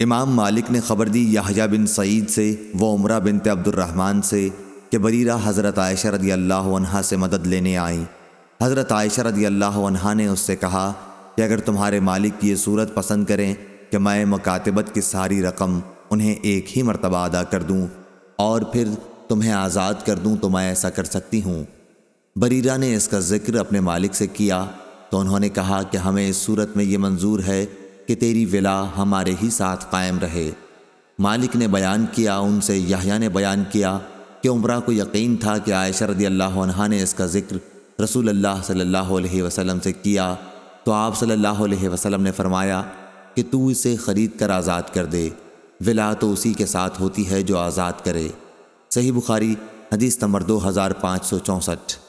امام مالک نے خبر دی یحییٰ بن سعید سے، وہ عمرہ بنت عبد الرحمن سے، کہ بریرہ حضرت عائشہ رضی اللہ عنہ سے مدد لینے آئیں۔ حضرت عائشہ رضی اللہ عنہ نے اس سے کہا کہ اگر تمہارے مالک کی یہ صورت پسند کریں کہ میں مکاتبت کی ساری رقم انہیں ایک ہی مرتبہ ادا کر دوں اور پھر تمہیں آزاد کر دوں تو میں ایسا کر سکتی ہوں۔ بریرہ نے اس کا ذکر اپنے مالک سے کیا تو انہوں نے کہا کہ ہمیں اس صورت میں یہ منظور ہے کہ تیری ولا ہمارے ہی ساتھ قائم رہے۔ مالک نے بیان کیا، ان سے یحییٰ نے بیان کیا کہ عمرہ کو یقین تھا کہ عائشہ رضی اللہ عنہ نے اس کا ذکر رسول اللہ صلی اللہ علیہ وسلم سے کیا۔ تو آپ صلی اللہ علیہ وسلم نے فرمایا کہ تو اسے خرید کر آزاد کر دے۔ ولا تو اسی کے ساتھ ہوتی ہے جو آزاد کرے۔ صحیح بخاری، حدیث نمبر دو ہزار پانچ سو چونسٹھ۔